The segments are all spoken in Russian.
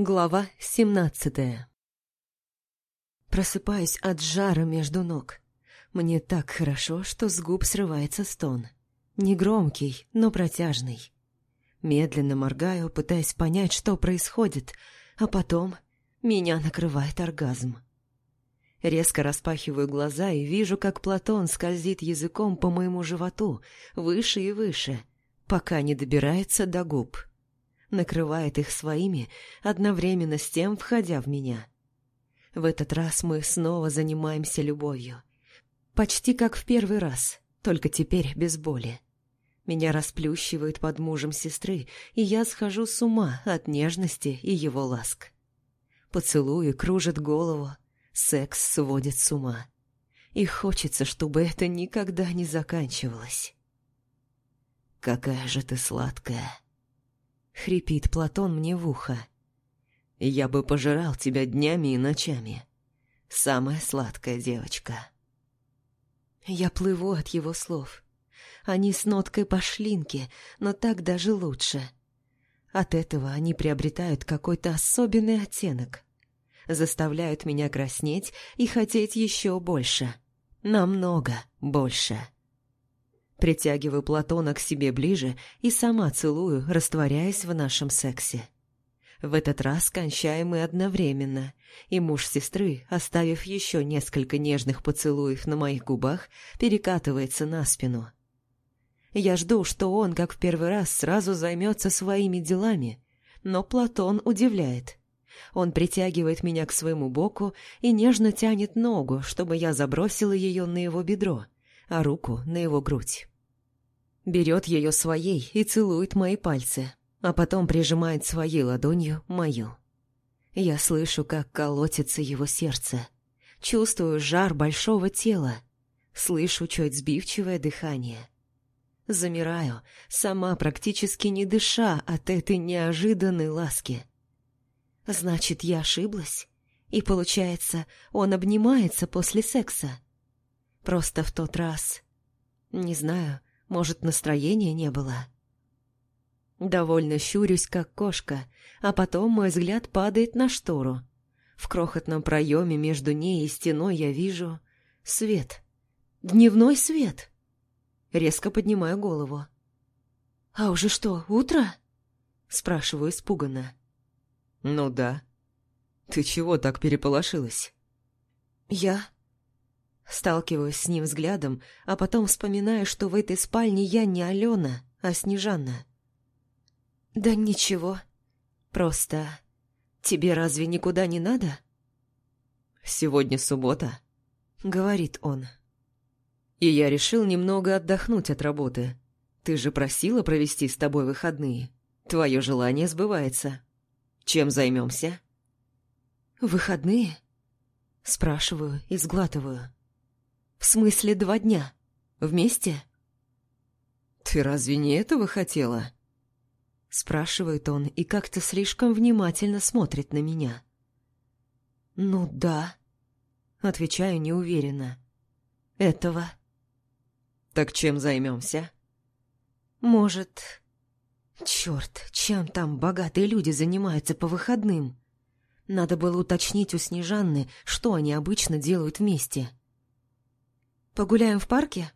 Глава семнадцатая Просыпаюсь от жара между ног. Мне так хорошо, что с губ срывается стон. Негромкий, но протяжный. Медленно моргаю, пытаясь понять, что происходит, а потом меня накрывает оргазм. Резко распахиваю глаза и вижу, как Платон скользит языком по моему животу, выше и выше, пока не добирается до губ накрывает их своими, одновременно с тем входя в меня. В этот раз мы снова занимаемся любовью. Почти как в первый раз, только теперь без боли. Меня расплющивают под мужем сестры, и я схожу с ума от нежности и его ласк. Поцелуи кружат голову, секс сводит с ума. И хочется, чтобы это никогда не заканчивалось. «Какая же ты сладкая!» — хрипит Платон мне в ухо. «Я бы пожирал тебя днями и ночами. Самая сладкая девочка». Я плыву от его слов. Они с ноткой пошлинки, но так даже лучше. От этого они приобретают какой-то особенный оттенок. Заставляют меня краснеть и хотеть еще больше. Намного больше. Притягиваю Платона к себе ближе и сама целую, растворяясь в нашем сексе. В этот раз кончаем мы одновременно, и муж сестры, оставив еще несколько нежных поцелуев на моих губах, перекатывается на спину. Я жду, что он, как в первый раз, сразу займется своими делами, но Платон удивляет. Он притягивает меня к своему боку и нежно тянет ногу, чтобы я забросила ее на его бедро, а руку на его грудь. Берет ее своей и целует мои пальцы, а потом прижимает своей ладонью мою. Я слышу, как колотится его сердце. Чувствую жар большого тела. Слышу чуть сбивчивое дыхание. Замираю, сама практически не дыша от этой неожиданной ласки. Значит, я ошиблась? И получается, он обнимается после секса? Просто в тот раз... Не знаю, может, настроения не было? Довольно щурюсь, как кошка, а потом мой взгляд падает на штору. В крохотном проеме между ней и стеной я вижу свет. Дневной свет. Резко поднимаю голову. «А уже что, утро?» Спрашиваю испуганно. «Ну да. Ты чего так переполошилась?» «Я...» Сталкиваюсь с ним взглядом, а потом вспоминаю, что в этой спальне я не Алена, а Снежанна. «Да ничего. Просто... Тебе разве никуда не надо?» «Сегодня суббота», — говорит он. «И я решил немного отдохнуть от работы. Ты же просила провести с тобой выходные. Твое желание сбывается. Чем займемся?» «Выходные?» Спрашиваю и сглатываю. «В смысле два дня? Вместе?» «Ты разве не этого хотела?» Спрашивает он и как-то слишком внимательно смотрит на меня. «Ну да», — отвечаю неуверенно. «Этого». «Так чем займемся?» «Может...» «Черт, чем там богатые люди занимаются по выходным?» Надо было уточнить у Снежанны, что они обычно делают вместе. «Погуляем в парке?»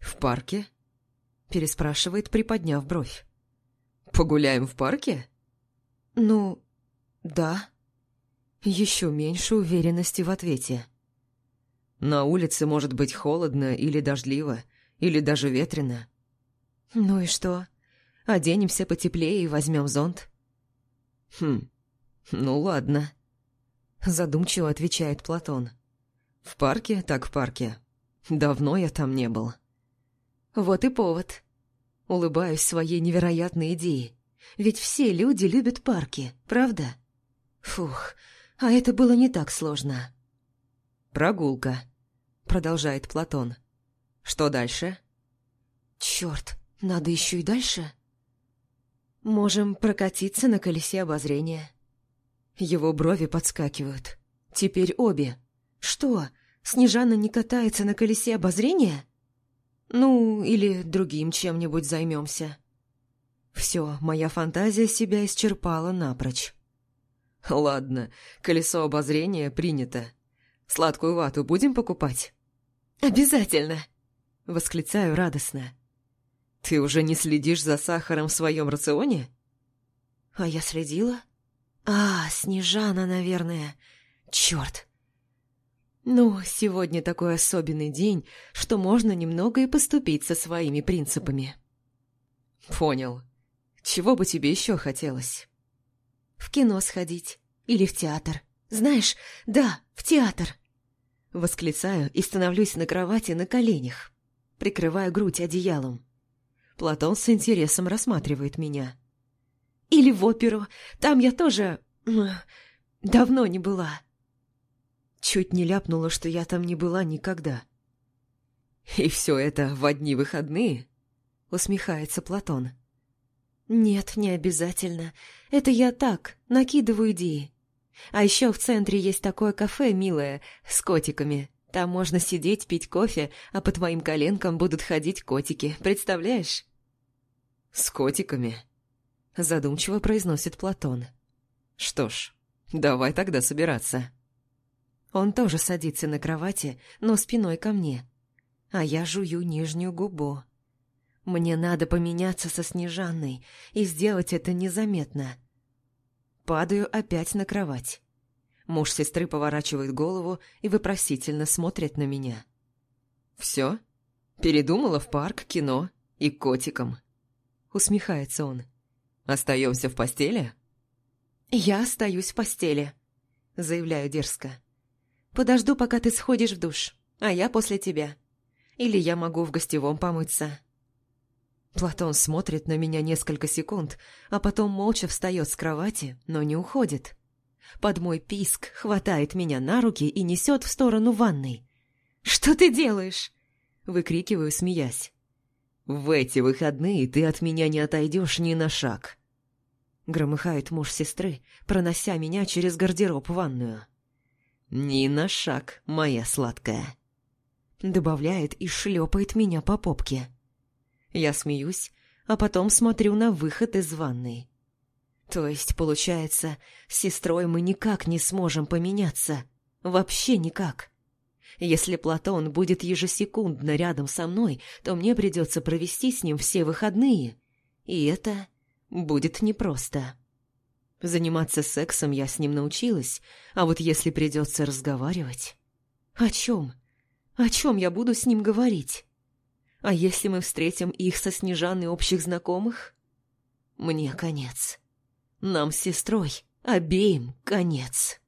«В парке?» — переспрашивает, приподняв бровь. «Погуляем в парке?» «Ну, да». Еще меньше уверенности в ответе. «На улице может быть холодно или дождливо, или даже ветрено». «Ну и что? Оденемся потеплее и возьмем зонт?» «Хм, ну ладно», — задумчиво отвечает Платон. «В парке так в парке. Давно я там не был. Вот и повод. Улыбаюсь своей невероятной идее. Ведь все люди любят парки, правда? Фух, а это было не так сложно. «Прогулка», — продолжает Платон. «Что дальше?» «Черт, надо еще и дальше?» «Можем прокатиться на колесе обозрения». Его брови подскакивают. Теперь обе. «Что, Снежана не катается на колесе обозрения? Ну, или другим чем-нибудь займемся. Все, моя фантазия себя исчерпала напрочь. Ладно, колесо обозрения принято. Сладкую вату будем покупать? Обязательно! Восклицаю радостно. Ты уже не следишь за сахаром в своем рационе? А я следила? А, Снежана, наверное. Черт! Ну, сегодня такой особенный день, что можно немного и поступить со своими принципами. Понял. Чего бы тебе еще хотелось? В кино сходить. Или в театр. Знаешь, да, в театр. Восклицаю и становлюсь на кровати на коленях. Прикрываю грудь одеялом. Платон с интересом рассматривает меня. Или в оперу. Там я тоже... давно не была. Чуть не ляпнула, что я там не была никогда. «И все это в одни выходные?» — усмехается Платон. «Нет, не обязательно. Это я так, накидываю идеи. А еще в центре есть такое кафе милое, с котиками. Там можно сидеть, пить кофе, а по твоим коленкам будут ходить котики, представляешь?» «С котиками?» — задумчиво произносит Платон. «Что ж, давай тогда собираться». Он тоже садится на кровати, но спиной ко мне. А я жую нижнюю губу. Мне надо поменяться со Снежанной и сделать это незаметно. Падаю опять на кровать. Муж сестры поворачивает голову и вопросительно смотрит на меня. «Все? Передумала в парк, кино и котиком?» Усмехается он. «Остаемся в постели?» «Я остаюсь в постели», — заявляю дерзко. Подожду, пока ты сходишь в душ, а я после тебя. Или я могу в гостевом помыться». Платон смотрит на меня несколько секунд, а потом молча встает с кровати, но не уходит. Под мой писк хватает меня на руки и несет в сторону ванной. «Что ты делаешь?» – выкрикиваю, смеясь. «В эти выходные ты от меня не отойдешь ни на шаг», – громыхает муж сестры, пронося меня через гардероб в ванную. «Ни на шаг, моя сладкая!» Добавляет и шлепает меня по попке. Я смеюсь, а потом смотрю на выход из ванной. То есть, получается, с сестрой мы никак не сможем поменяться. Вообще никак. Если Платон будет ежесекундно рядом со мной, то мне придется провести с ним все выходные. И это будет непросто. Заниматься сексом я с ним научилась, а вот если придется разговаривать... О чем? О чем я буду с ним говорить? А если мы встретим их со Снежаной общих знакомых? Мне конец. Нам с сестрой обеим конец.